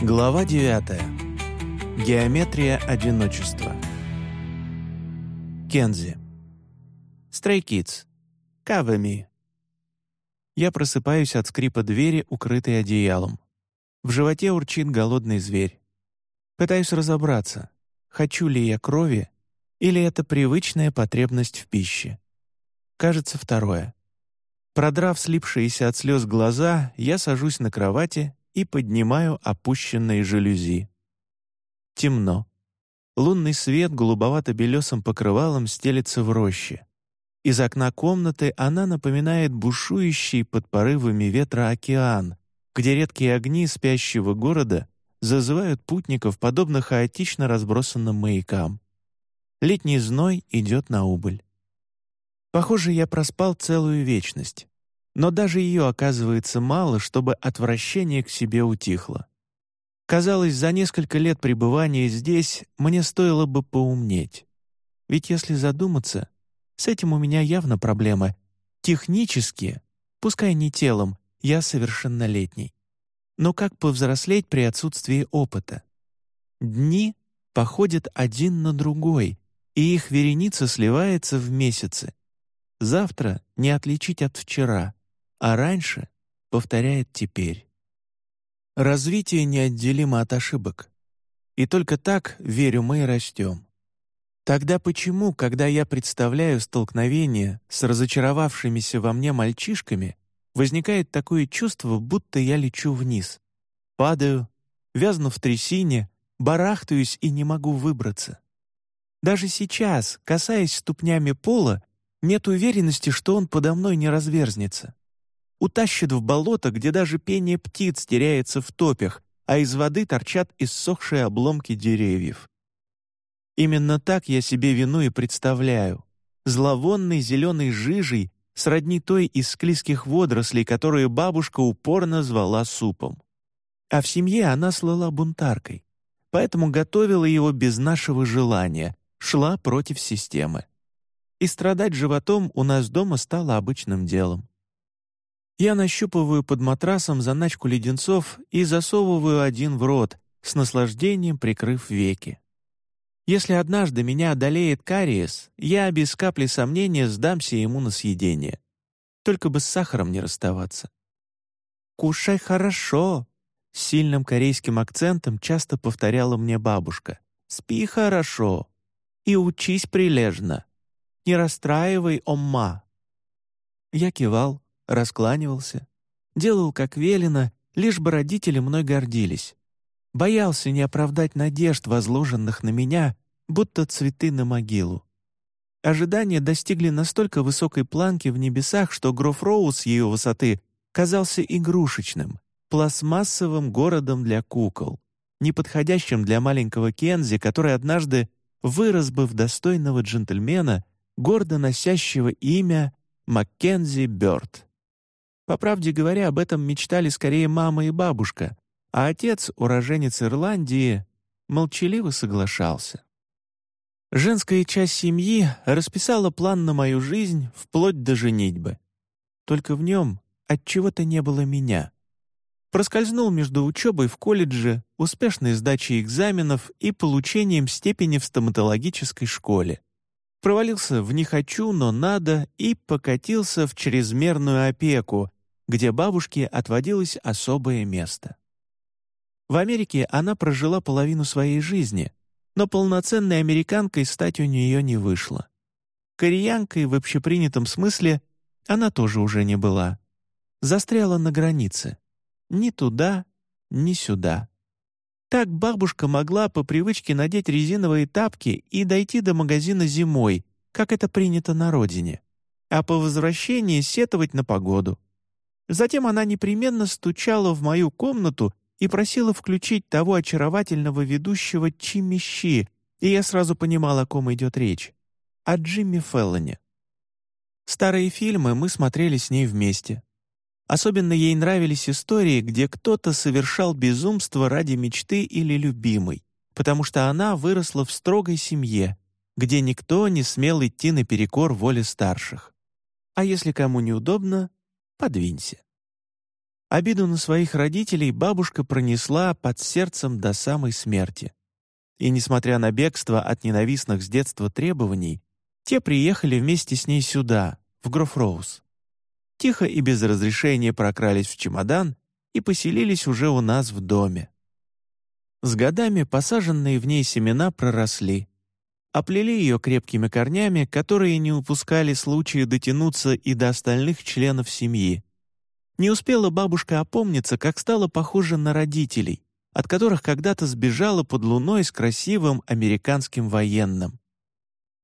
Глава 9. Геометрия одиночества. Кензи. Stray Kids. Cover. Я просыпаюсь от скрипа двери, укрытой одеялом. В животе урчит голодный зверь. Пытаюсь разобраться, хочу ли я крови или это привычная потребность в пище. Кажется, второе. Продрав слипшиеся от слез глаза, я сажусь на кровати и поднимаю опущенные жалюзи. Темно. Лунный свет голубовато-белесым покрывалом стелется в роще. Из окна комнаты она напоминает бушующий под порывами ветра океан, где редкие огни спящего города зазывают путников, подобно хаотично разбросанным маякам. Летний зной идет на убыль. Похоже, я проспал целую вечность но даже ее оказывается мало, чтобы отвращение к себе утихло. Казалось, за несколько лет пребывания здесь мне стоило бы поумнеть. Ведь если задуматься, с этим у меня явно проблема. Технически, пускай не телом, я совершеннолетний. Но как повзрослеть при отсутствии опыта? Дни походят один на другой, и их вереница сливается в месяцы. Завтра не отличить от вчера — а раньше повторяет теперь. Развитие неотделимо от ошибок. И только так, верю, мы и растем. Тогда почему, когда я представляю столкновение с разочаровавшимися во мне мальчишками, возникает такое чувство, будто я лечу вниз? Падаю, вязну в трясине, барахтаюсь и не могу выбраться. Даже сейчас, касаясь ступнями пола, нет уверенности, что он подо мной не разверзнется утащит в болото, где даже пение птиц теряется в топях, а из воды торчат иссохшие обломки деревьев. Именно так я себе вину и представляю. Зловонной зеленой жижей сродни той из склизких водорослей, которые бабушка упорно звала супом. А в семье она слыла бунтаркой, поэтому готовила его без нашего желания, шла против системы. И страдать животом у нас дома стало обычным делом. Я нащупываю под матрасом заначку леденцов и засовываю один в рот, с наслаждением прикрыв веки. Если однажды меня одолеет кариес, я без капли сомнения сдамся ему на съедение. Только бы с сахаром не расставаться. «Кушай хорошо», — с сильным корейским акцентом часто повторяла мне бабушка. «Спи хорошо и учись прилежно. Не расстраивай омма». Я кивал, раскланивался, делал как велено, лишь бы родители мной гордились. Боялся не оправдать надежд, возложенных на меня, будто цветы на могилу. Ожидания достигли настолько высокой планки в небесах, что Гроф Роуз с ее высоты казался игрушечным, пластмассовым городом для кукол, неподходящим для маленького Кензи, который однажды вырос бы в достойного джентльмена, гордо носящего имя Маккензи Бёрд. По правде говоря, об этом мечтали скорее мама и бабушка, а отец, уроженец Ирландии, молчаливо соглашался. Женская часть семьи расписала план на мою жизнь вплоть до женитьбы. Только в нем от чего то не было меня. Проскользнул между учебой в колледже, успешной сдачей экзаменов и получением степени в стоматологической школе. Провалился в «не хочу, но надо» и покатился в чрезмерную опеку, где бабушке отводилось особое место. В Америке она прожила половину своей жизни, но полноценной американкой стать у нее не вышло. Кореянкой в общепринятом смысле она тоже уже не была. Застряла на границе. Ни туда, ни сюда. Так бабушка могла по привычке надеть резиновые тапки и дойти до магазина зимой, как это принято на родине, а по возвращении сетовать на погоду. Затем она непременно стучала в мою комнату и просила включить того очаровательного ведущего Чимищи, и я сразу понимал, о ком идет речь. О Джимми Феллоне. Старые фильмы мы смотрели с ней вместе. Особенно ей нравились истории, где кто-то совершал безумство ради мечты или любимой, потому что она выросла в строгой семье, где никто не смел идти наперекор воле старших. А если кому неудобно, подвинься. Обиду на своих родителей бабушка пронесла под сердцем до самой смерти. И, несмотря на бегство от ненавистных с детства требований, те приехали вместе с ней сюда, в Грофроуз. Тихо и без разрешения прокрались в чемодан и поселились уже у нас в доме. С годами посаженные в ней семена проросли, оплели ее крепкими корнями, которые не упускали случая дотянуться и до остальных членов семьи. Не успела бабушка опомниться, как стала похожа на родителей, от которых когда-то сбежала под луной с красивым американским военным.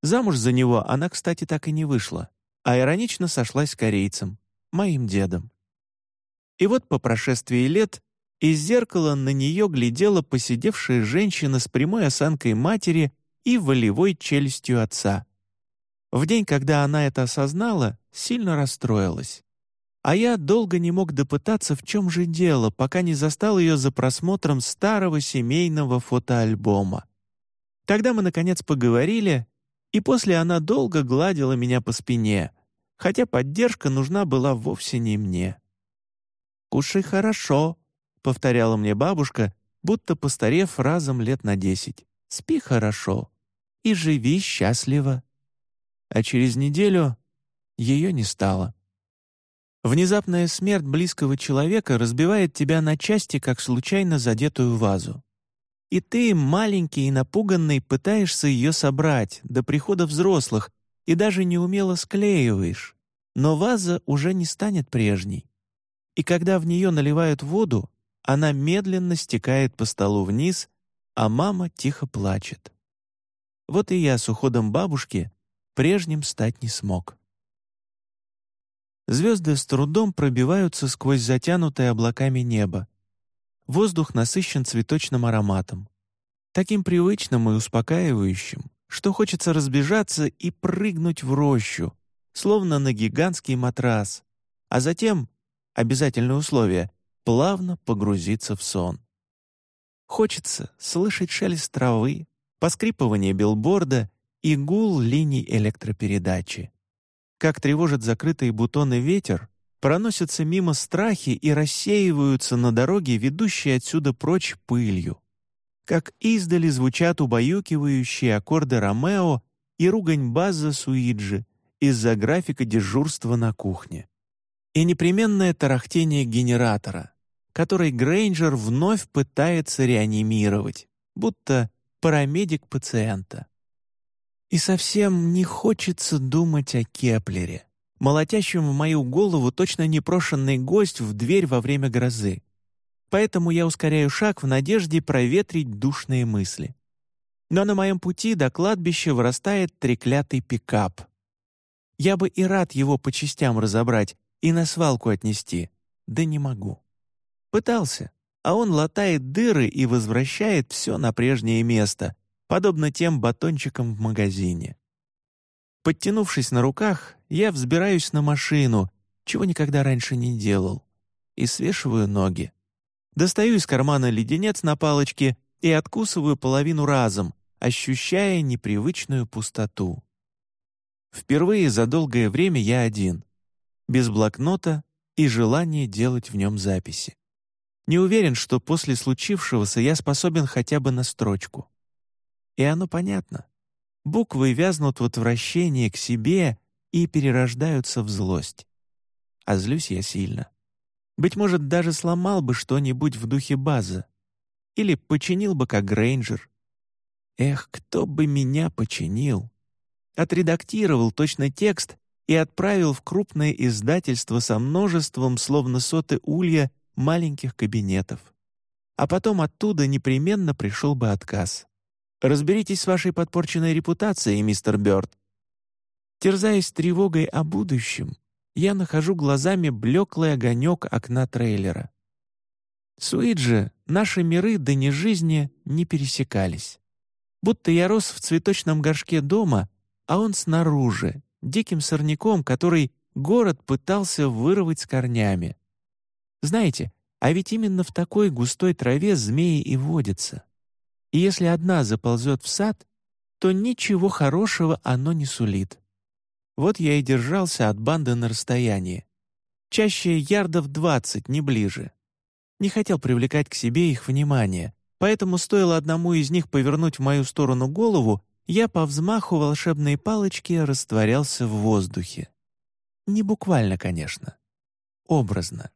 Замуж за него она, кстати, так и не вышла, а иронично сошлась с корейцем, моим дедом. И вот по прошествии лет из зеркала на нее глядела посидевшая женщина с прямой осанкой матери и волевой челюстью отца. В день, когда она это осознала, сильно расстроилась. А я долго не мог допытаться, в чем же дело, пока не застал ее за просмотром старого семейного фотоальбома. Тогда мы, наконец, поговорили, и после она долго гладила меня по спине, хотя поддержка нужна была вовсе не мне. «Кушай хорошо», — повторяла мне бабушка, будто постарев разом лет на десять. «Спи хорошо и живи счастливо». А через неделю ее не стало. Внезапная смерть близкого человека разбивает тебя на части, как случайно задетую вазу. И ты, маленький и напуганный, пытаешься ее собрать до прихода взрослых и даже неумело склеиваешь. Но ваза уже не станет прежней. И когда в нее наливают воду, она медленно стекает по столу вниз, а мама тихо плачет. Вот и я с уходом бабушки прежним стать не смог. Звезды с трудом пробиваются сквозь затянутое облаками небо. Воздух насыщен цветочным ароматом. Таким привычным и успокаивающим, что хочется разбежаться и прыгнуть в рощу, словно на гигантский матрас, а затем, обязательное условие, плавно погрузиться в сон. Хочется слышать шелест травы, поскрипывание билборда и гул линий электропередачи. Как тревожит закрытые бутоны ветер, проносятся мимо страхи и рассеиваются на дороге, ведущей отсюда прочь пылью. Как издали звучат убаюкивающие аккорды Ромео и ругань база Суиджи из-за графика дежурства на кухне. И непременное тарахтение генератора, который Грейнджер вновь пытается реанимировать, будто парамедик пациента. И совсем не хочется думать о Кеплере, молотящем в мою голову точно непрошенный гость в дверь во время грозы. Поэтому я ускоряю шаг в надежде проветрить душные мысли. Но на моем пути до кладбища вырастает треклятый пикап. Я бы и рад его по частям разобрать и на свалку отнести, да не могу. Пытался, а он латает дыры и возвращает все на прежнее место, подобно тем батончикам в магазине. Подтянувшись на руках, я взбираюсь на машину, чего никогда раньше не делал, и свешиваю ноги. Достаю из кармана леденец на палочке и откусываю половину разом, ощущая непривычную пустоту. Впервые за долгое время я один, без блокнота и желания делать в нем записи. Не уверен, что после случившегося я способен хотя бы на строчку. И оно понятно. Буквы вязнут в отвращении к себе и перерождаются в злость. А злюсь я сильно. Быть может, даже сломал бы что-нибудь в духе базы. Или починил бы как Грейнджер. Эх, кто бы меня починил? Отредактировал точно текст и отправил в крупное издательство со множеством, словно соты улья, маленьких кабинетов. А потом оттуда непременно пришел бы отказ. Разберитесь с вашей подпорченной репутацией, мистер Бёрд. Терзаясь тревогой о будущем, я нахожу глазами блеклый огонек окна трейлера. Суиджи, наши миры до нежизни не пересекались. Будто я рос в цветочном горшке дома, а он снаружи, диким сорняком, который город пытался вырвать с корнями. Знаете, а ведь именно в такой густой траве змеи и водятся и если одна заползет в сад, то ничего хорошего оно не сулит. Вот я и держался от банды на расстоянии. Чаще ярдов двадцать, не ближе. Не хотел привлекать к себе их внимание, поэтому стоило одному из них повернуть в мою сторону голову, я по взмаху волшебной палочки растворялся в воздухе. Не буквально, конечно. Образно.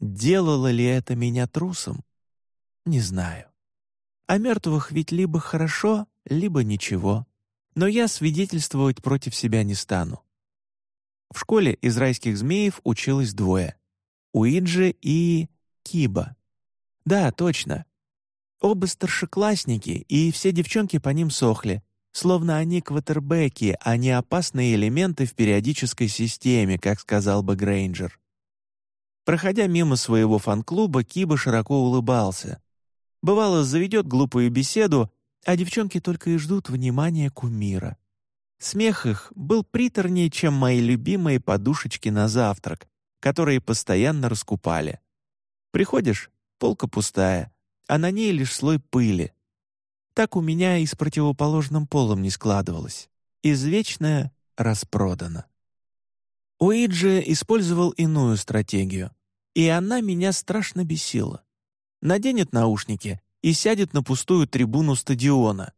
Делало ли это меня трусом? Не знаю. А мертвых ведь либо хорошо, либо ничего. Но я свидетельствовать против себя не стану. В школе из райских змеев училось двое — Уиджи и Киба. Да, точно. Оба старшеклассники, и все девчонки по ним сохли, словно они квотербеки, а не опасные элементы в периодической системе, как сказал бы Грейнджер. Проходя мимо своего фан-клуба, Киба широко улыбался. Бывало, заведет глупую беседу, а девчонки только и ждут внимания кумира. Смех их был приторнее, чем мои любимые подушечки на завтрак, которые постоянно раскупали. Приходишь — полка пустая, а на ней лишь слой пыли. Так у меня и с противоположным полом не складывалось. Извечное распродано. Уиджи использовал иную стратегию, и она меня страшно бесила. Наденет наушники и сядет на пустую трибуну стадиона,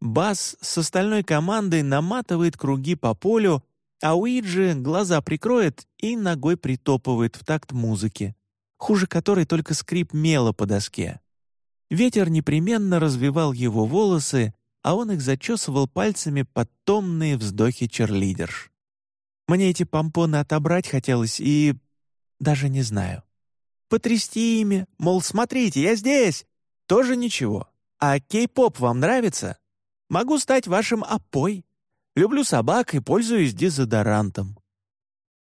Бас с остальной командой наматывает круги по полю, а Уиджи глаза прикроет и ногой притопывает в такт музыки, хуже которой только скрип мела по доске. Ветер непременно развивал его волосы, а он их зачесывал пальцами под томные вздохи черлидерш. Мне эти помпоны отобрать хотелось и... даже не знаю. Потрясти ими, мол, смотрите, я здесь! Тоже ничего. А кей-поп вам нравится? Могу стать вашим опой. Люблю собак и пользуюсь дезодорантом».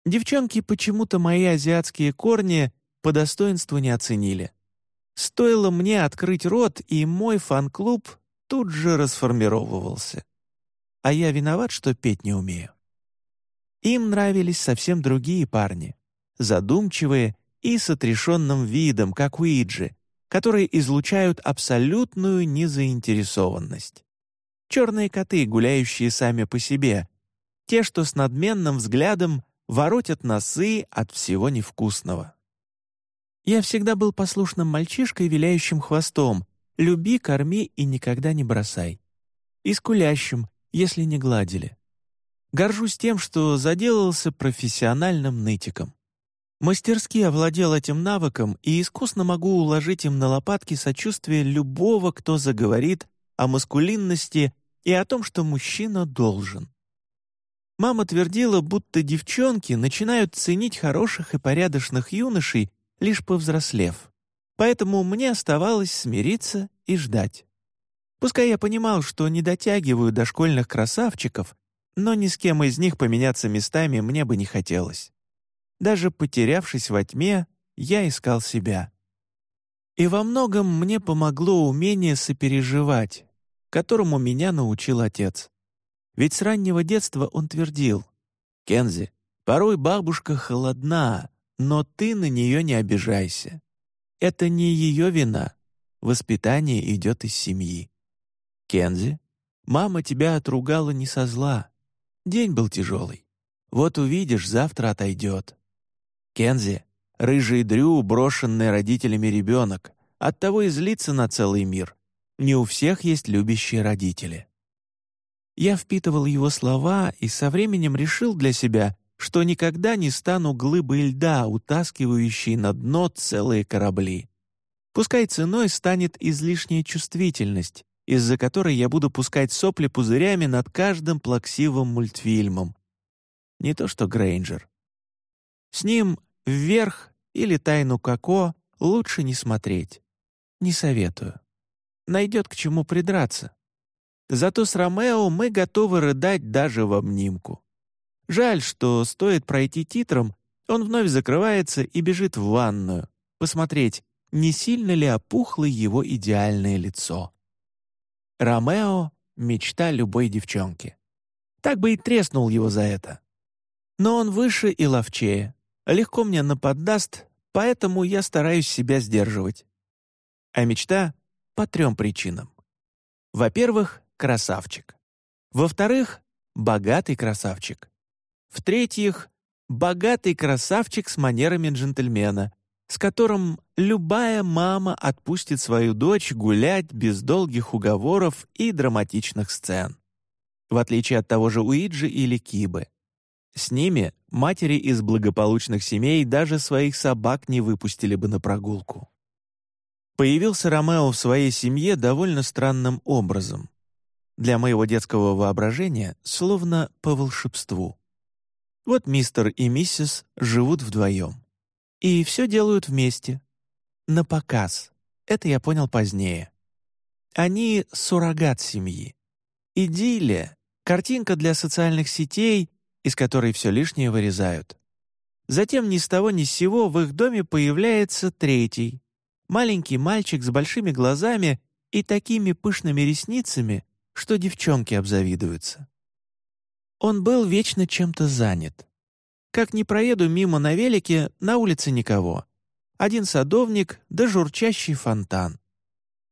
Девчонки почему-то мои азиатские корни по достоинству не оценили. Стоило мне открыть рот, и мой фан-клуб тут же расформировывался. А я виноват, что петь не умею. Им нравились совсем другие парни, задумчивые и с отрешенным видом, как Уиджи, которые излучают абсолютную незаинтересованность черные коты, гуляющие сами по себе, те, что с надменным взглядом воротят носы от всего невкусного. Я всегда был послушным мальчишкой, виляющим хвостом, люби, корми и никогда не бросай. И скулящим, если не гладили. Горжусь тем, что заделался профессиональным нытиком. Мастерски овладел этим навыком и искусно могу уложить им на лопатки сочувствие любого, кто заговорит о маскулинности и о том, что мужчина должен. Мама твердила, будто девчонки начинают ценить хороших и порядочных юношей, лишь повзрослев. Поэтому мне оставалось смириться и ждать. Пускай я понимал, что не дотягиваю до школьных красавчиков, но ни с кем из них поменяться местами мне бы не хотелось. Даже потерявшись во тьме, я искал себя. И во многом мне помогло умение сопереживать, которому меня научил отец. Ведь с раннего детства он твердил, «Кензи, порой бабушка холодна, но ты на нее не обижайся. Это не ее вина, воспитание идет из семьи. Кензи, мама тебя отругала не со зла. День был тяжелый. Вот увидишь, завтра отойдет. Кензи, рыжий Дрю, брошенный родителями ребенок, оттого и злится на целый мир, не у всех есть любящие родители. Я впитывал его слова и со временем решил для себя, что никогда не стану глыбой льда, утаскивающей на дно целые корабли. Пускай ценой станет излишняя чувствительность, из-за которой я буду пускать сопли пузырями над каждым плаксивым мультфильмом. Не то что Грейнджер. С ним «Вверх» или «Тайну Коко» лучше не смотреть. Не советую найдет к чему придраться. Зато с Ромео мы готовы рыдать даже в обнимку. Жаль, что стоит пройти титром, он вновь закрывается и бежит в ванную, посмотреть, не сильно ли опухло его идеальное лицо. Ромео — мечта любой девчонки. Так бы и треснул его за это. Но он выше и ловчее, легко мне наподдаст, поэтому я стараюсь себя сдерживать. А мечта по трем причинам. Во-первых, красавчик. Во-вторых, богатый красавчик. В-третьих, Богатый красавчик с манерами джентльмена, с которым любая мама отпустит свою дочь гулять без долгих уговоров и драматичных сцен. В отличие от того же Уиджи или Кибы. С ними матери из благополучных семей даже своих собак не выпустили бы на прогулку. Появился Ромео в своей семье довольно странным образом. Для моего детского воображения словно по волшебству. Вот мистер и миссис живут вдвоем. И все делают вместе. На показ. Это я понял позднее. Они суррогат семьи. Идиллия — картинка для социальных сетей, из которой все лишнее вырезают. Затем ни с того ни с сего в их доме появляется третий. Маленький мальчик с большими глазами и такими пышными ресницами, что девчонки обзавидуются. Он был вечно чем-то занят. Как не проеду мимо на велике, на улице никого. Один садовник да журчащий фонтан.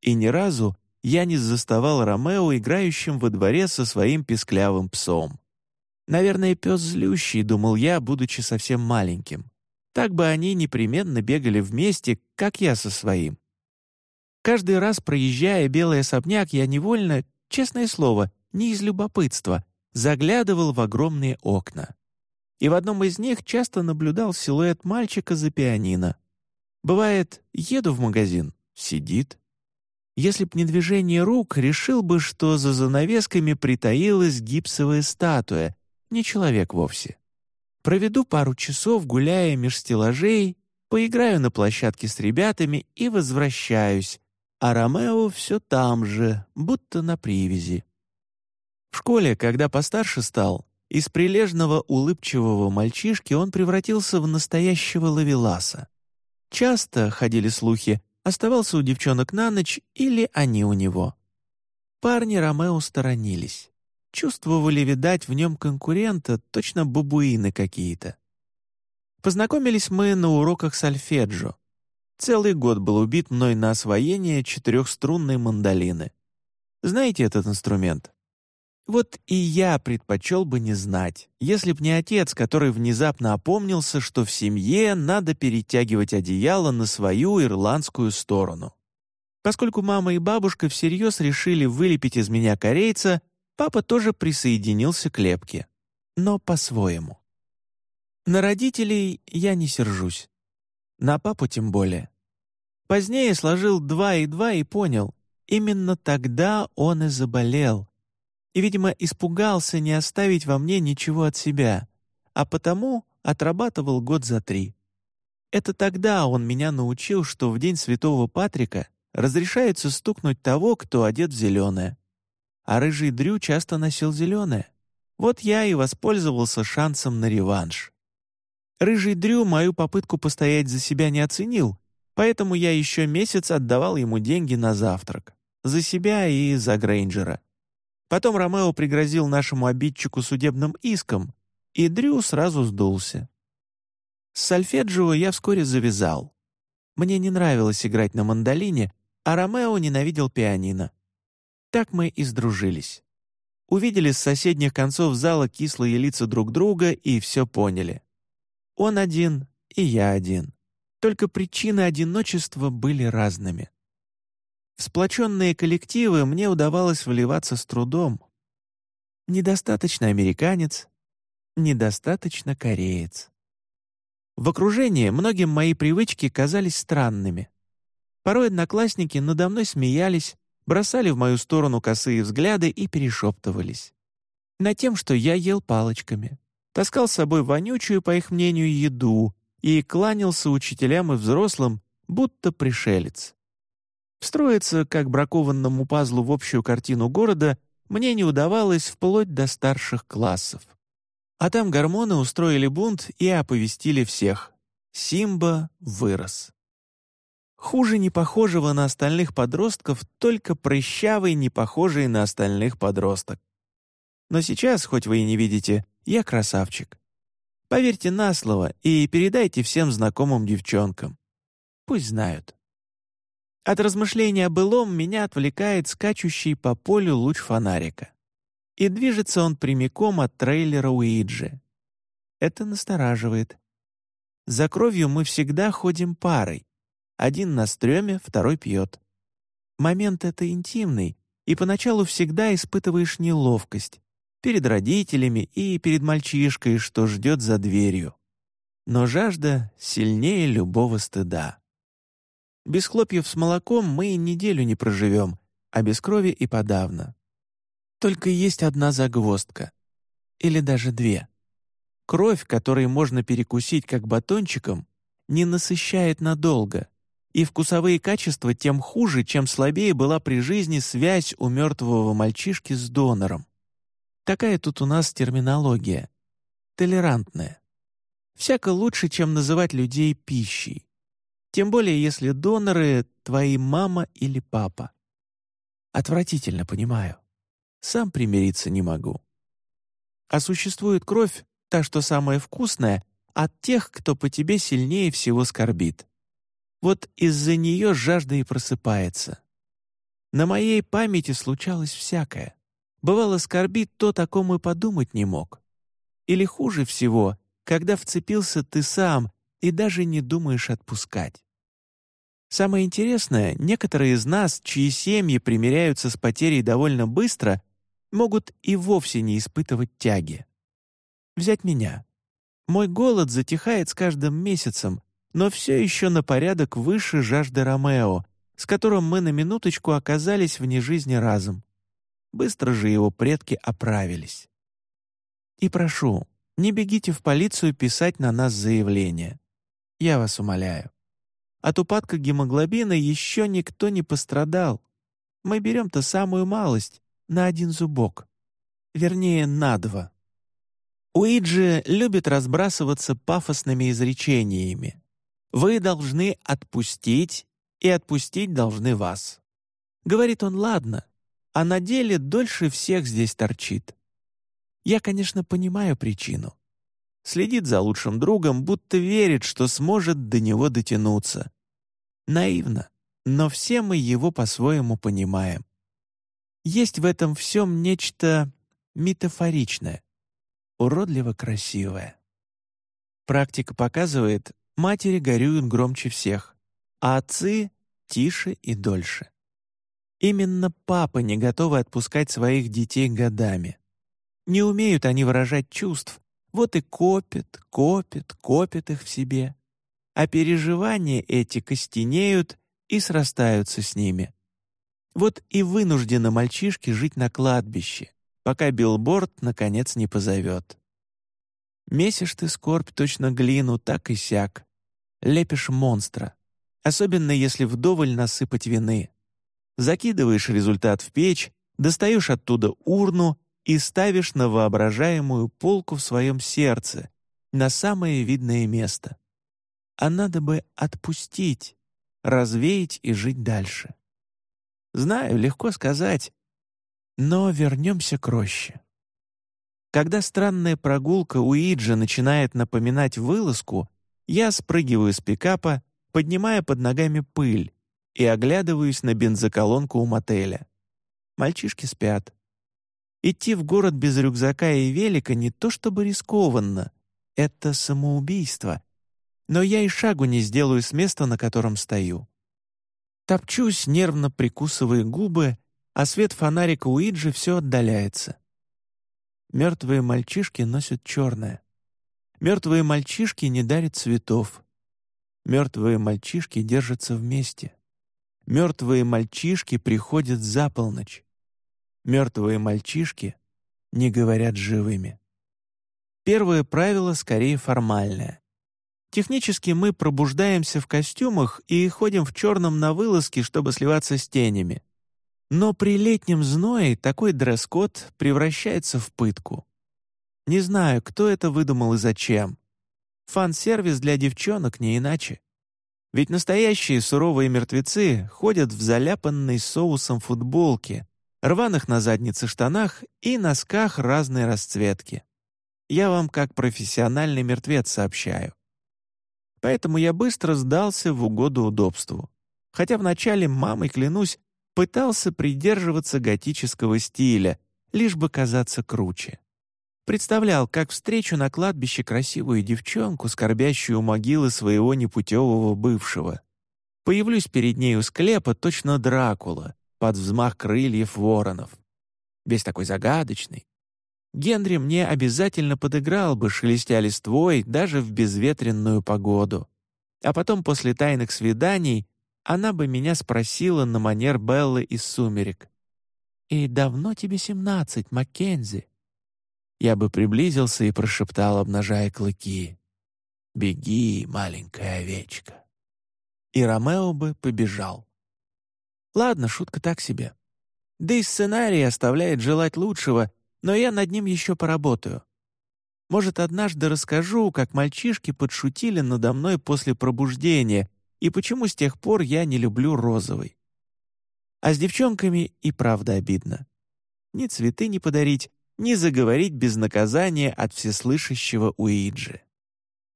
И ни разу я не заставал Ромео играющим во дворе со своим песклявым псом. Наверное, пес злющий, думал я, будучи совсем маленьким. Так бы они непременно бегали вместе, как я со своим. Каждый раз, проезжая белый особняк, я невольно, честное слово, не из любопытства, заглядывал в огромные окна и в одном из них часто наблюдал силуэт мальчика за пианино. Бывает, еду в магазин, сидит. Если б не движение рук, решил бы, что за занавесками притаилась гипсовая статуя, не человек вовсе. Проведу пару часов, гуляя меж стеллажей, поиграю на площадке с ребятами и возвращаюсь, а Ромео все там же, будто на привязи. В школе, когда постарше стал, из прилежного улыбчивого мальчишки он превратился в настоящего лавеласа. Часто, ходили слухи, оставался у девчонок на ночь или они у него. Парни Ромео сторонились. Чувствовали, видать, в нем конкурента, точно бабуины какие-то. Познакомились мы на уроках сольфеджио. Целый год был убит мной на освоение четырехструнной мандолины. Знаете этот инструмент? Вот и я предпочел бы не знать, если б не отец, который внезапно опомнился, что в семье надо перетягивать одеяло на свою ирландскую сторону. Поскольку мама и бабушка всерьез решили вылепить из меня корейца, папа тоже присоединился к лепке. Но по-своему. На родителей я не сержусь. На папу тем более. Позднее сложил два и два и понял, именно тогда он и заболел, и, видимо, испугался не оставить во мне ничего от себя, а потому отрабатывал год за три. Это тогда он меня научил, что в день Святого Патрика разрешается стукнуть того, кто одет в зеленое. А рыжий Дрю часто носил зеленое. Вот я и воспользовался шансом на реванш. Рыжий Дрю мою попытку постоять за себя не оценил, поэтому я еще месяц отдавал ему деньги на завтрак. За себя и за Грейнджера. Потом Ромео пригрозил нашему обидчику судебным иском, и Дрю сразу сдулся. С сольфеджио я вскоре завязал. Мне не нравилось играть на мандолине, а Ромео ненавидел пианино. Так мы и сдружились. Увидели с соседних концов зала кислые лица друг друга и все поняли. Он один, и я один. Только причины одиночества были разными. В сплоченные коллективы мне удавалось вливаться с трудом. Недостаточно американец, недостаточно кореец. В окружении многим мои привычки казались странными. Порой одноклассники надо мной смеялись, бросали в мою сторону косые взгляды и перешептывались. На тем, что я ел палочками, таскал с собой вонючую, по их мнению, еду и кланялся учителям и взрослым, будто пришелец. Встроиться как бракованному пазлу в общую картину города мне не удавалось вплоть до старших классов. А там гормоны устроили бунт и оповестили всех. Симба вырос. Хуже не похожего на остальных подростков, только прыщавый, не похожий на остальных подросток. Но сейчас, хоть вы и не видите, я красавчик. Поверьте на слово и передайте всем знакомым девчонкам. Пусть знают. От размышления о былом меня отвлекает скачущий по полю луч фонарика. И движется он прямиком от трейлера Уиджи. Это настораживает. За кровью мы всегда ходим парой. Один на стреме, второй пьет. Момент это интимный, и поначалу всегда испытываешь неловкость перед родителями и перед мальчишкой, что ждет за дверью. Но жажда сильнее любого стыда. Без хлопьев с молоком мы неделю не проживем, а без крови и подавно. Только есть одна загвоздка. Или даже две. Кровь, которой можно перекусить как батончиком, не насыщает надолго, и вкусовые качества тем хуже, чем слабее была при жизни связь у мертвого мальчишки с донором. Такая тут у нас терминология. Толерантная. Всяко лучше, чем называть людей пищей. Тем более, если доноры — твои мама или папа. Отвратительно, понимаю. Сам примириться не могу. А существует кровь, та, что самая вкусная, от тех, кто по тебе сильнее всего скорбит. Вот из-за нее жажда и просыпается. На моей памяти случалось всякое. Бывало, скорбит то, о ком и подумать не мог. Или хуже всего, когда вцепился ты сам и даже не думаешь отпускать. Самое интересное, некоторые из нас, чьи семьи примиряются с потерей довольно быстро, могут и вовсе не испытывать тяги. Взять меня. Мой голод затихает с каждым месяцем, но все еще на порядок выше жажды Ромео, с которым мы на минуточку оказались вне жизни разом. Быстро же его предки оправились. И прошу, не бегите в полицию писать на нас заявление. Я вас умоляю. От упадка гемоглобина еще никто не пострадал. Мы берем-то самую малость, на один зубок. Вернее, на два. Уиджи любит разбрасываться пафосными изречениями. «Вы должны отпустить, и отпустить должны вас». Говорит он «ладно», а на деле дольше всех здесь торчит. Я, конечно, понимаю причину следит за лучшим другом, будто верит, что сможет до него дотянуться. Наивно, но все мы его по-своему понимаем. Есть в этом всем нечто метафоричное, уродливо красивое. Практика показывает, матери горюют громче всех, а отцы — тише и дольше. Именно папы не готовы отпускать своих детей годами. Не умеют они выражать чувств, вот и копит, копит, копит их в себе. А переживания эти костенеют и срастаются с ними. Вот и вынуждены мальчишки жить на кладбище, пока билборд наконец не позовет. Месишь ты скорбь точно глину, так и сяк. Лепишь монстра, особенно если вдоволь насыпать вины. Закидываешь результат в печь, достаешь оттуда урну и ставишь на воображаемую полку в своем сердце, на самое видное место. А надо бы отпустить, развеять и жить дальше. Знаю, легко сказать, но вернемся к роще. Когда странная прогулка у Иджа начинает напоминать вылазку, я спрыгиваю с пикапа, поднимая под ногами пыль и оглядываюсь на бензоколонку у мотеля. Мальчишки спят. Идти в город без рюкзака и велика не то чтобы рискованно, это самоубийство. Но я и шагу не сделаю с места, на котором стою. Топчусь, нервно прикусывая губы, а свет фонарика Уиджи все отдаляется. Мертвые мальчишки носят черное. Мертвые мальчишки не дарят цветов. Мертвые мальчишки держатся вместе. Мертвые мальчишки приходят за полночь. Мертвые мальчишки не говорят живыми. Первое правило скорее формальное. Технически мы пробуждаемся в костюмах и ходим в черном на вылазки, чтобы сливаться с тенями. Но при летнем зное такой дресс-код превращается в пытку. Не знаю, кто это выдумал и зачем. Фан-сервис для девчонок не иначе. Ведь настоящие суровые мертвецы ходят в заляпанной соусом футболке, рваных на заднице штанах и носках разной расцветки. Я вам как профессиональный мертвец сообщаю. Поэтому я быстро сдался в угоду удобству. Хотя вначале, мамой клянусь, пытался придерживаться готического стиля, лишь бы казаться круче. Представлял, как встречу на кладбище красивую девчонку, скорбящую у могилы своего непутевого бывшего. Появлюсь перед ней у склепа точно Дракула, под взмах крыльев воронов. Весь такой загадочный. Генри мне обязательно подыграл бы, шелестя листвой, даже в безветренную погоду. А потом, после тайных свиданий, она бы меня спросила на манер Беллы из «Сумерек». «И давно тебе семнадцать, Маккензи?» Я бы приблизился и прошептал, обнажая клыки. «Беги, маленькая овечка». И Ромео бы побежал. Ладно, шутка так себе. Да и сценарий оставляет желать лучшего, но я над ним еще поработаю. Может, однажды расскажу, как мальчишки подшутили надо мной после пробуждения и почему с тех пор я не люблю розовый. А с девчонками и правда обидно. Ни цветы не подарить, ни заговорить без наказания от всеслышащего Уиджи.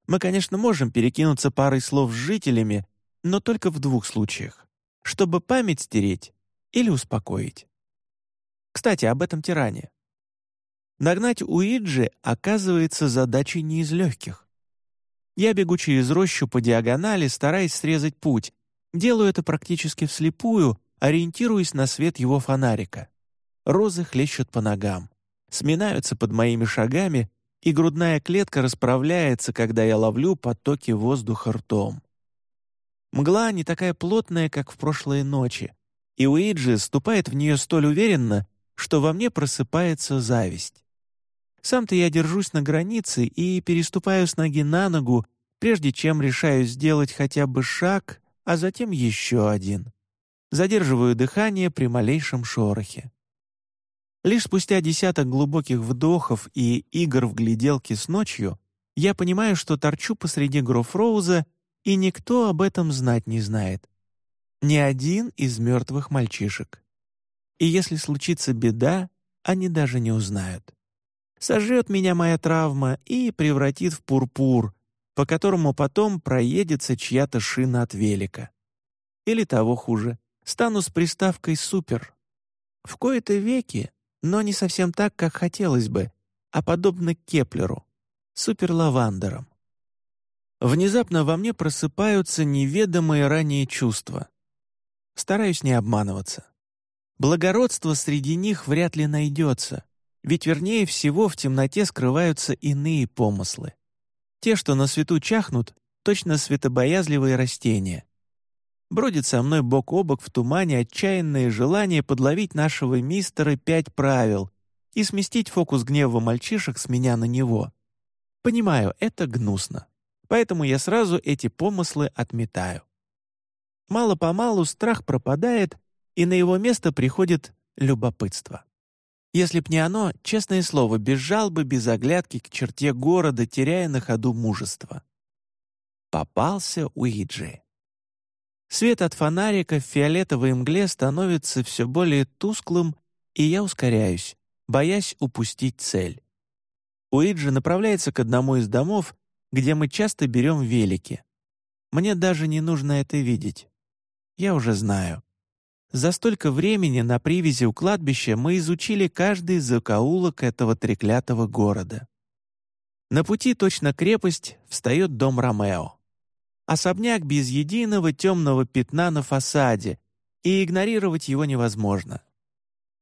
Мы, конечно, можем перекинуться парой слов с жителями, но только в двух случаях. Чтобы память стереть или успокоить. Кстати, об этом тиране. Нагнать Уиджи оказывается задачей не из легких. Я бегу через рощу по диагонали, стараясь срезать путь. Делаю это практически вслепую, ориентируясь на свет его фонарика. Розы хлещут по ногам сминаются под моими шагами, и грудная клетка расправляется, когда я ловлю потоки воздуха ртом. Мгла не такая плотная, как в прошлые ночи, и Уиджи ступает в нее столь уверенно, что во мне просыпается зависть. Сам-то я держусь на границе и переступаю с ноги на ногу, прежде чем решаю сделать хотя бы шаг, а затем еще один. Задерживаю дыхание при малейшем шорохе. Лишь спустя десяток глубоких вдохов и игр в гляделки с ночью я понимаю, что торчу посреди Грофроуза, и никто об этом знать не знает. Ни один из мертвых мальчишек. И если случится беда, они даже не узнают. Сожрет меня моя травма и превратит в пурпур, по которому потом проедется чья-то шина от велика. Или того хуже, стану с приставкой «супер». В кои-то веки но не совсем так, как хотелось бы, а подобно Кеплеру, суперлавандером. Внезапно во мне просыпаются неведомые ранее чувства. Стараюсь не обманываться. Благородство среди них вряд ли найдется, ведь вернее всего в темноте скрываются иные помыслы. Те, что на свету чахнут, точно светобоязливые растения. Бродит со мной бок о бок в тумане отчаянное желание подловить нашего мистера пять правил и сместить фокус гнева мальчишек с меня на него. Понимаю, это гнусно. Поэтому я сразу эти помыслы отметаю. Мало-помалу страх пропадает, и на его место приходит любопытство. Если б не оно, честное слово, бежал бы без оглядки к черте города, теряя на ходу мужество. Попался Уиджи. Свет от фонарика в фиолетовой мгле становится все более тусклым, и я ускоряюсь, боясь упустить цель. Уиджи направляется к одному из домов, где мы часто берем велики. Мне даже не нужно это видеть. Я уже знаю. За столько времени на привязи у кладбища мы изучили каждый закоулок этого треклятого города. На пути точно крепость встает дом Ромео. Особняк без единого темного пятна на фасаде, и игнорировать его невозможно.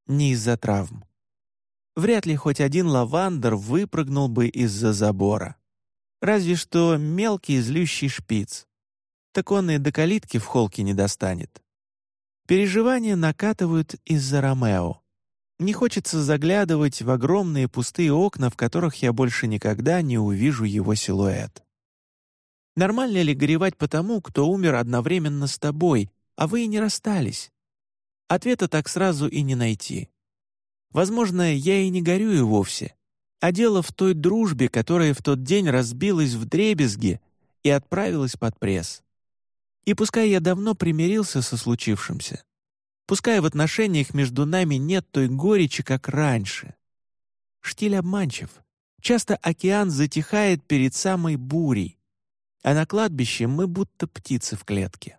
Не из-за травм. Вряд ли хоть один лавандер выпрыгнул бы из-за забора. Разве что мелкий злющий шпиц. Так он и до калитки в холке не достанет. Переживания накатывают из-за Ромео. Не хочется заглядывать в огромные пустые окна, в которых я больше никогда не увижу его силуэт. Нормально ли горевать по тому, кто умер одновременно с тобой, а вы и не расстались? Ответа так сразу и не найти. Возможно, я и не горю и вовсе. А дело в той дружбе, которая в тот день разбилась в дребезги и отправилась под пресс. И пускай я давно примирился со случившимся, пускай в отношениях между нами нет той горечи, как раньше. Штиль обманчив. Часто океан затихает перед самой бурей, а на кладбище мы будто птицы в клетке.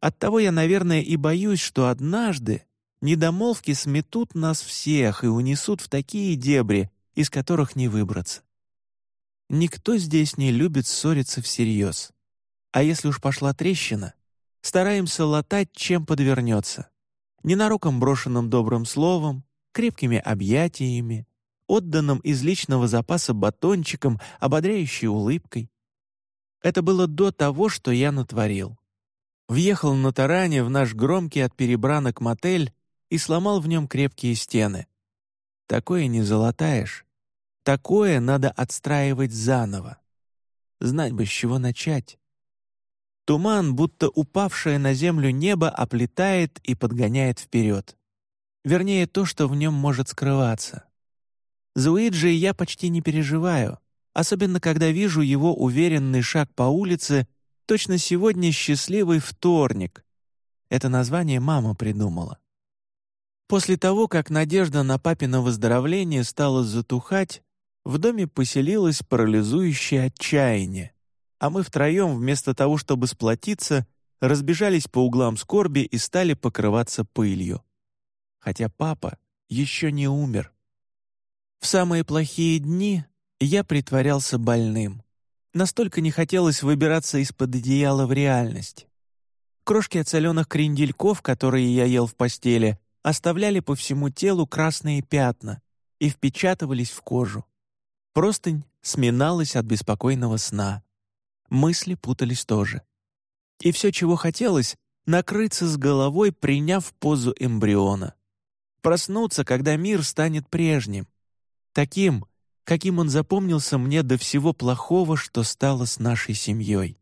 Оттого я, наверное, и боюсь, что однажды недомолвки сметут нас всех и унесут в такие дебри, из которых не выбраться. Никто здесь не любит ссориться всерьез. А если уж пошла трещина, стараемся латать, чем подвернется. Ненароком брошенным добрым словом, крепкими объятиями, отданным из личного запаса батончиком, ободряющей улыбкой. Это было до того, что я натворил. Въехал на таране в наш громкий от перебранок мотель и сломал в нем крепкие стены. Такое не золотаешь. Такое надо отстраивать заново. Знать бы, с чего начать. Туман, будто упавшее на землю небо, оплетает и подгоняет вперед. Вернее, то, что в нем может скрываться. За Уиджи я почти не переживаю, особенно когда вижу его уверенный шаг по улице, точно сегодня счастливый вторник. Это название мама придумала. После того, как надежда на папино выздоровление стала затухать, в доме поселилось парализующее отчаяние, а мы втроем, вместо того, чтобы сплотиться, разбежались по углам скорби и стали покрываться пылью. Хотя папа еще не умер. В самые плохие дни я притворялся больным. Настолько не хотелось выбираться из-под одеяла в реальность. Крошки от соленых крендельков, которые я ел в постели, оставляли по всему телу красные пятна и впечатывались в кожу. Простынь сминалась от беспокойного сна. Мысли путались тоже. И все, чего хотелось, накрыться с головой, приняв позу эмбриона. Проснуться, когда мир станет прежним, таким, каким он запомнился мне до всего плохого, что стало с нашей семьей.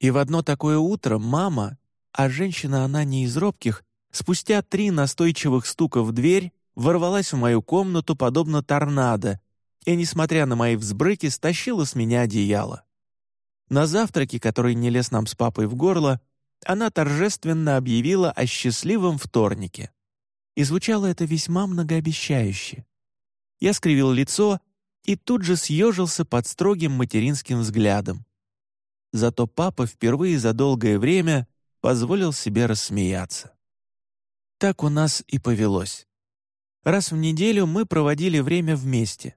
И в одно такое утро мама, а женщина она не из робких, спустя три настойчивых стука в дверь ворвалась в мою комнату подобно торнадо и, несмотря на мои взбрыки, стащила с меня одеяло. На завтраке, который не лез нам с папой в горло, она торжественно объявила о счастливом вторнике. И звучало это весьма многообещающе. Я скривил лицо и тут же съежился под строгим материнским взглядом. Зато папа впервые за долгое время позволил себе рассмеяться. Так у нас и повелось. Раз в неделю мы проводили время вместе,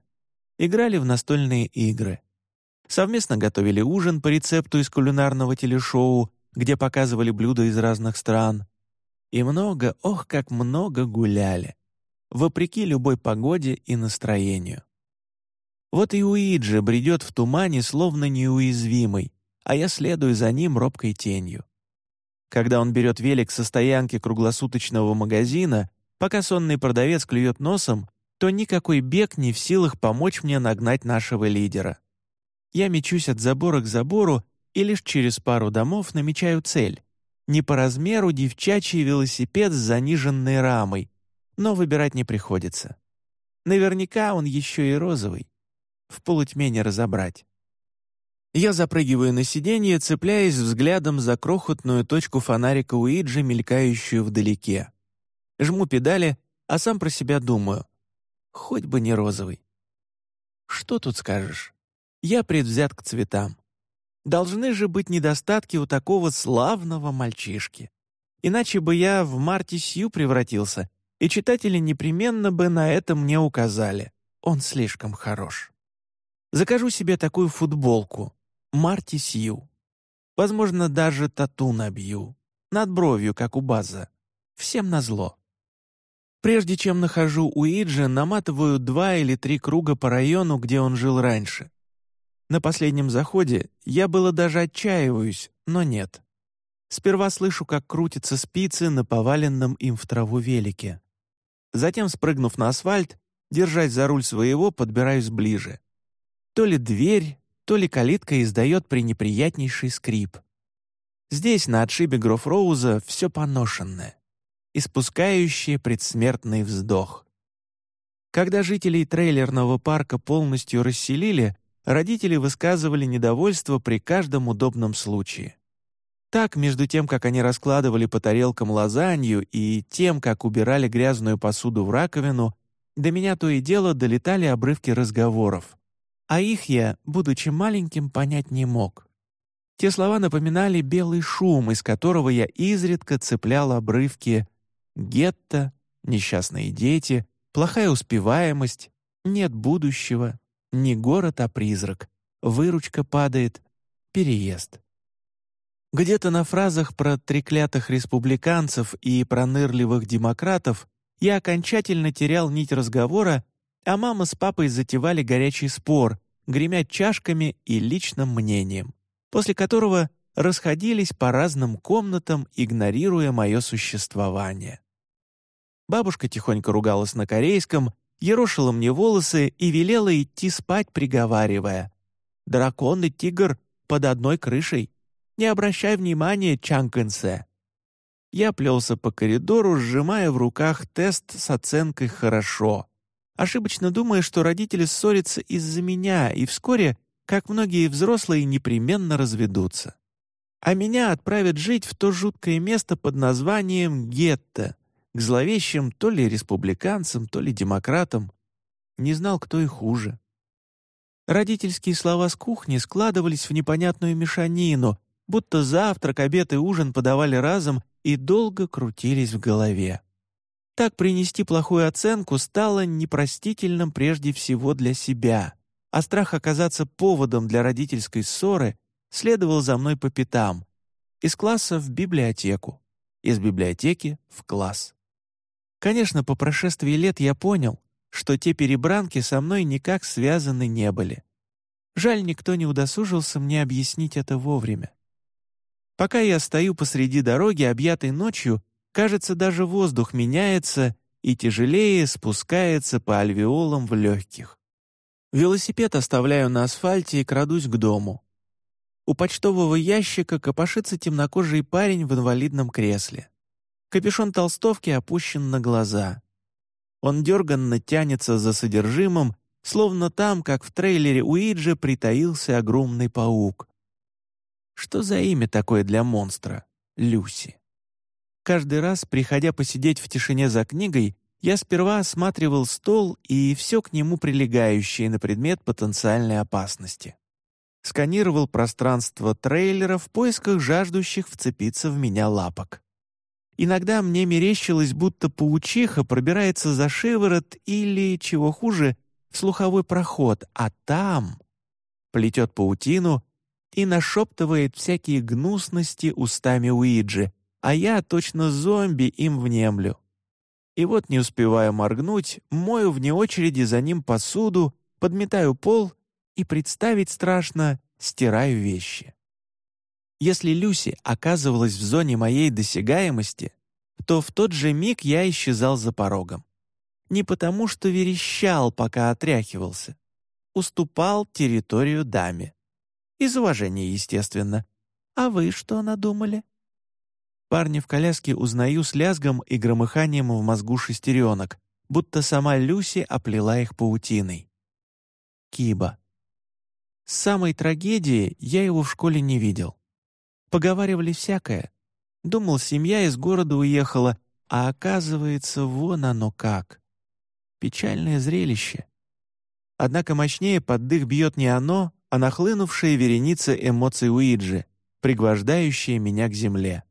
играли в настольные игры, совместно готовили ужин по рецепту из кулинарного телешоу, где показывали блюда из разных стран, и много, ох, как много гуляли вопреки любой погоде и настроению. Вот и Уиджи бредет в тумане, словно неуязвимый, а я следую за ним робкой тенью. Когда он берет велик со стоянки круглосуточного магазина, пока сонный продавец клюет носом, то никакой бег не в силах помочь мне нагнать нашего лидера. Я мечусь от забора к забору и лишь через пару домов намечаю цель. Не по размеру девчачий велосипед с заниженной рамой, но выбирать не приходится. Наверняка он еще и розовый. В полутьме не разобрать. Я запрыгиваю на сиденье, цепляясь взглядом за крохотную точку фонарика Уиджи, мелькающую вдалеке. Жму педали, а сам про себя думаю. Хоть бы не розовый. Что тут скажешь? Я предвзят к цветам. Должны же быть недостатки у такого славного мальчишки. Иначе бы я в Марти Сью превратился и читатели непременно бы на это мне указали. Он слишком хорош. Закажу себе такую футболку. Марти Сью. Возможно, даже тату набью. Над бровью, как у База. Всем назло. Прежде чем нахожу Уиджи, наматываю два или три круга по району, где он жил раньше. На последнем заходе я было даже отчаиваюсь, но нет. Сперва слышу, как крутятся спицы на поваленном им в траву велике. Затем, спрыгнув на асфальт, держась за руль своего, подбираюсь ближе. То ли дверь, то ли калитка издает пренеприятнейший скрип. Здесь, на отшибе Грофроуза, все поношенное, испускающее предсмертный вздох. Когда жителей трейлерного парка полностью расселили, родители высказывали недовольство при каждом удобном случае. Так, между тем, как они раскладывали по тарелкам лазанью и тем, как убирали грязную посуду в раковину, до меня то и дело долетали обрывки разговоров. А их я, будучи маленьким, понять не мог. Те слова напоминали белый шум, из которого я изредка цеплял обрывки «гетто», «несчастные дети», «плохая успеваемость», Нет будущего, не город, а призрак. Выручка падает, переезд. Где-то на фразах про треклятых республиканцев и пронырливых демократов я окончательно терял нить разговора, а мама с папой затевали горячий спор, гремя чашками и личным мнением, после которого расходились по разным комнатам, игнорируя мое существование. Бабушка тихонько ругалась на корейском, ерошила мне волосы и велела идти спать, приговаривая. «Дракон и тигр под одной крышей. Не обращай внимания, Чанкэнсе». Я плелся по коридору, сжимая в руках тест с оценкой «хорошо», ошибочно думая, что родители ссорятся из-за меня и вскоре, как многие взрослые, непременно разведутся. А меня отправят жить в то жуткое место под названием гетто, к зловещим то ли республиканцам, то ли демократам. Не знал, кто и хуже. Родительские слова с кухни складывались в непонятную мешанину, будто завтрак, обед и ужин подавали разом и долго крутились в голове. Так принести плохую оценку стало непростительным прежде всего для себя, а страх оказаться поводом для родительской ссоры следовал за мной по пятам. Из класса в библиотеку, из библиотеки в класс. Конечно, по прошествии лет я понял, что те перебранки со мной никак связаны не были. Жаль, никто не удосужился мне объяснить это вовремя. Пока я стою посреди дороги, объятой ночью, кажется, даже воздух меняется и тяжелее спускается по альвеолам в легких. Велосипед оставляю на асфальте и крадусь к дому. У почтового ящика копошится темнокожий парень в инвалидном кресле. Капюшон толстовки опущен на глаза. Он дерганно тянется за содержимым, словно там, как в трейлере Уиджи, притаился огромный паук. Что за имя такое для монстра? Люси. Каждый раз, приходя посидеть в тишине за книгой, я сперва осматривал стол и все к нему прилегающее на предмет потенциальной опасности. Сканировал пространство трейлера в поисках жаждущих вцепиться в меня лапок. Иногда мне мерещилось, будто паучиха пробирается за шиворот или, чего хуже, в слуховой проход, а там плетет паутину и нашептывает всякие гнусности устами Уиджи, а я точно зомби им внемлю. И вот не успеваю моргнуть, мою вне очереди за ним посуду, подметаю пол и, представить страшно, стираю вещи. Если Люси оказывалась в зоне моей досягаемости, то в тот же миг я исчезал за порогом. Не потому, что верещал, пока отряхивался. Уступал территорию даме. Из уважения, естественно. А вы что надумали? Парни в коляске узнаю с лязгом и громыханием в мозгу шестеренок, будто сама Люси оплела их паутиной. Киба. С самой трагедии я его в школе не видел. Поговаривали всякое. Думал, семья из города уехала, а оказывается, вон оно как. Печальное зрелище. Однако мощнее под дых бьет не оно, а нахлынувшая вереница эмоций Уиджи, пригвождающая меня к земле.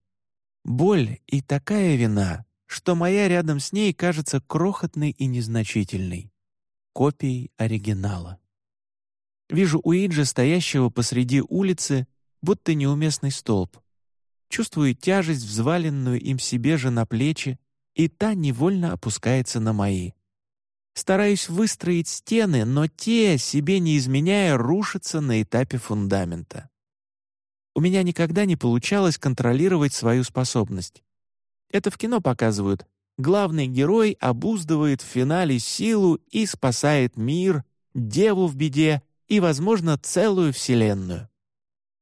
Боль и такая вина, что моя рядом с ней кажется крохотной и незначительной, копией оригинала. Вижу Уиджи, стоящего посреди улицы, будто неуместный столб. Чувствую тяжесть, взваленную им себе же на плечи, и та невольно опускается на мои. Стараюсь выстроить стены, но те, себе не изменяя, рушатся на этапе фундамента. У меня никогда не получалось контролировать свою способность. Это в кино показывают. Главный герой обуздывает в финале силу и спасает мир, деву в беде и, возможно, целую вселенную.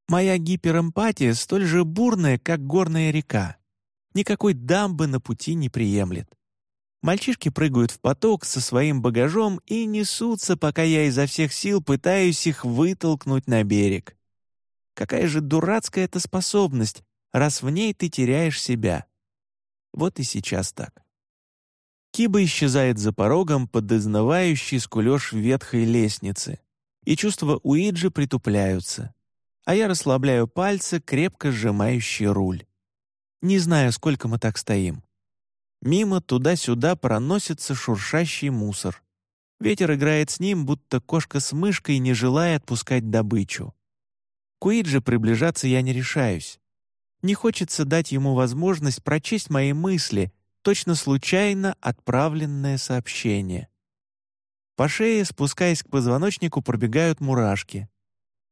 Моя гиперэмпатия столь же бурная, как горная река. Никакой дамбы на пути не приемлет. Мальчишки прыгают в поток со своим багажом и несутся, пока я изо всех сил пытаюсь их вытолкнуть на берег. Какая же дурацкая эта способность, раз в ней ты теряешь себя. Вот и сейчас так. Киба исчезает за порогом под изнывающий скулёж ветхой лестницы, и чувства Уиджи притупляются, а я расслабляю пальцы, крепко сжимающие руль. Не знаю, сколько мы так стоим. Мимо туда-сюда проносится шуршащий мусор. Ветер играет с ним, будто кошка с мышкой, не желая отпускать добычу. К приближаться я не решаюсь. Не хочется дать ему возможность прочесть мои мысли, точно случайно отправленное сообщение. По шее, спускаясь к позвоночнику, пробегают мурашки.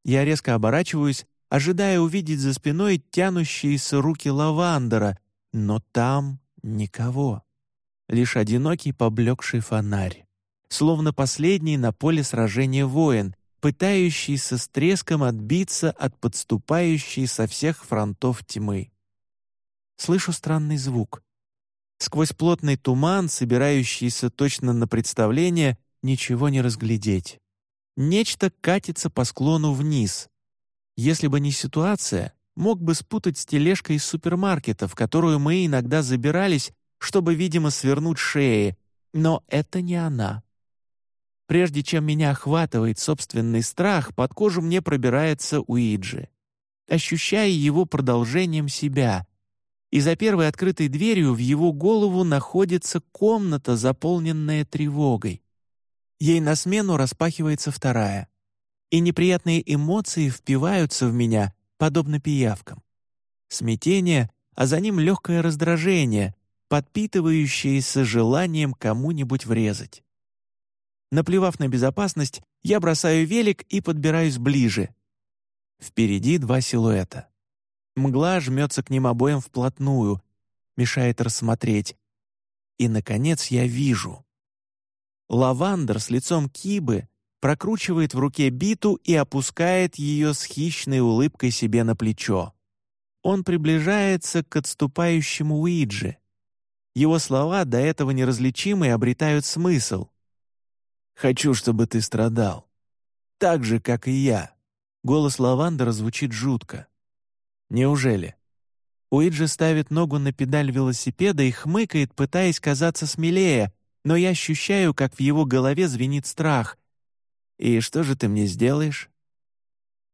Я резко оборачиваюсь, ожидая увидеть за спиной тянущиеся руки лавандера, но там никого. Лишь одинокий поблекший фонарь, словно последний на поле сражения воин, пытающийся с треском отбиться от подступающей со всех фронтов тьмы. Слышу странный звук. Сквозь плотный туман, собирающийся точно на представление, ничего не разглядеть. Нечто катится по склону вниз. Если бы не ситуация, мог бы спутать с тележкой из супермаркета, в которую мы иногда забирались, чтобы, видимо, свернуть шеи, но это не она. Прежде чем меня охватывает собственный страх, под кожу мне пробирается Уиджи. Ощущая его продолжением себя. И за первой открытой дверью в его голову находится комната, заполненная тревогой. Ей на смену распахивается вторая. И неприятные эмоции впиваются в меня, подобно пиявкам. Смятение, а за ним легкое раздражение, подпитывающееся желанием кому-нибудь врезать. Наплевав на безопасность, я бросаю велик и подбираюсь ближе. Впереди два силуэта. Мгла жмется к ним обоим вплотную, мешает рассмотреть. И, наконец, я вижу. Лавандер с лицом кибы прокручивает в руке биту и опускает ее с хищной улыбкой себе на плечо. Он приближается к отступающему Уиджи. Его слова, до этого неразличимые, обретают смысл. «Хочу, чтобы ты страдал. Так же, как и я». Голос Лавандера звучит жутко. «Неужели?» Уиджи ставит ногу на педаль велосипеда и хмыкает, пытаясь казаться смелее, но я ощущаю, как в его голове звенит страх. «И что же ты мне сделаешь?»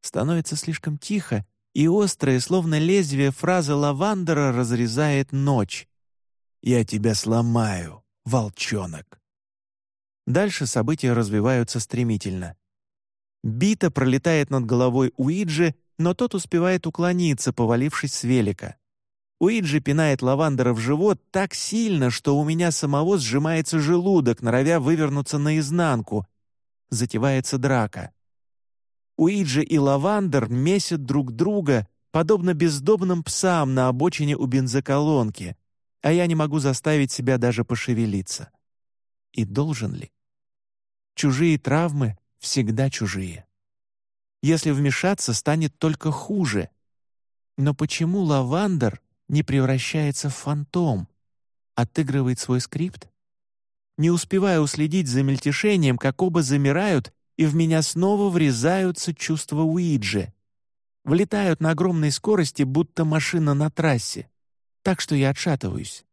Становится слишком тихо, и острая, словно лезвие фраза Лавандера разрезает ночь. «Я тебя сломаю, волчонок!» Дальше события развиваются стремительно. Бита пролетает над головой Уиджи, но тот успевает уклониться, повалившись с велика. Уиджи пинает лавандера в живот так сильно, что у меня самого сжимается желудок, норовя вывернуться наизнанку. Затевается драка. Уиджи и лавандер месят друг друга, подобно бездомным псам на обочине у бензоколонки, а я не могу заставить себя даже пошевелиться. И должен ли? Чужие травмы всегда чужие. Если вмешаться, станет только хуже. Но почему лавандер не превращается в фантом, отыгрывает свой скрипт. Не успевая уследить за мельтешением, как оба замирают, и в меня снова врезаются чувства Уиджи. Влетают на огромной скорости, будто машина на трассе, так что я отшатываюсь.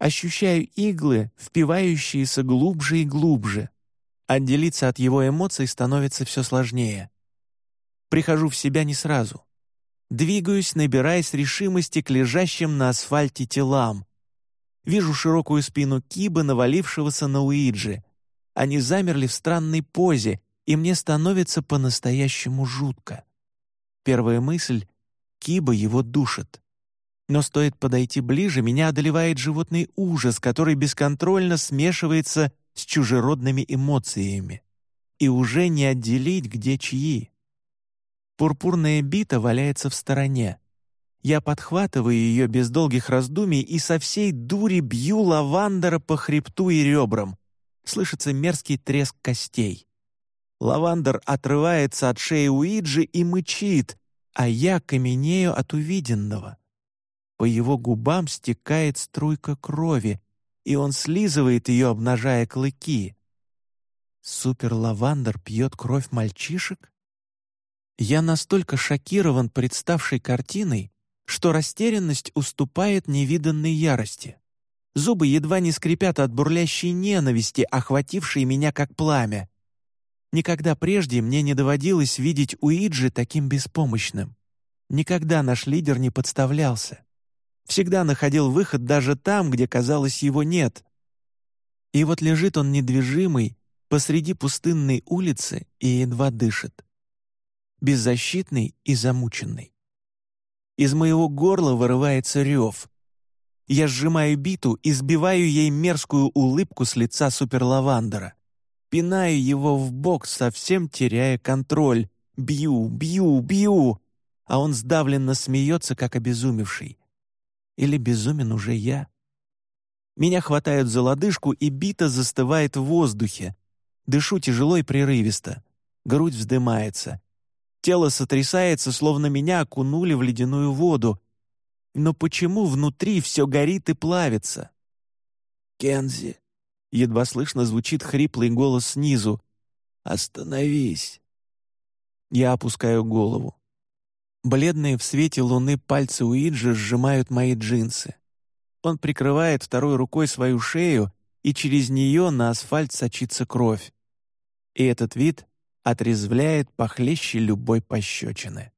Ощущаю иглы, впивающиеся глубже и глубже. Отделиться от его эмоций становится все сложнее. Прихожу в себя не сразу. Двигаюсь, набираясь решимости к лежащим на асфальте телам. Вижу широкую спину Киба, навалившегося на Уиджи. Они замерли в странной позе, и мне становится по-настоящему жутко. Первая мысль — Киба его душит. Но стоит подойти ближе, меня одолевает животный ужас, который бесконтрольно смешивается с чужеродными эмоциями. И уже не отделить, где чьи. Пурпурная бита валяется в стороне. Я подхватываю ее без долгих раздумий и со всей дури бью Лавандера по хребту и ребрам. Слышится мерзкий треск костей. Лавандер отрывается от шеи Уиджи и мычит, а я каменею от увиденного. По его губам стекает струйка крови, и он слизывает ее, обнажая клыки. Супер-Лавандер пьет кровь мальчишек? Я настолько шокирован представшей картиной, что растерянность уступает невиданной ярости. Зубы едва не скрипят от бурлящей ненависти, охватившей меня как пламя. Никогда прежде мне не доводилось видеть Уиджи таким беспомощным. Никогда наш лидер не подставлялся. Всегда находил выход даже там, где, казалось, его нет. И вот лежит он недвижимый, посреди пустынной улицы и едва дышит. Беззащитный и замученный. Из моего горла вырывается рев. Я сжимаю биту и сбиваю ей мерзкую улыбку с лица суперлавандера. Пинаю его в бок, совсем теряя контроль. Бью, бью, бью. А он сдавленно смеется, как обезумевший. Или безумен уже я? Меня хватают за лодыжку, и бита застывает в воздухе. Дышу тяжело и прерывисто. Грудь вздымается. Тело сотрясается, словно меня окунули в ледяную воду. Но почему внутри все горит и плавится? «Кензи!» — едва слышно звучит хриплый голос снизу. «Остановись!» Я опускаю голову. Бледные в свете луны пальцы Уиджи сжимают мои джинсы. Он прикрывает второй рукой свою шею, и через нее на асфальт сочится кровь. И этот вид отрезвляет похлеще любой пощечины.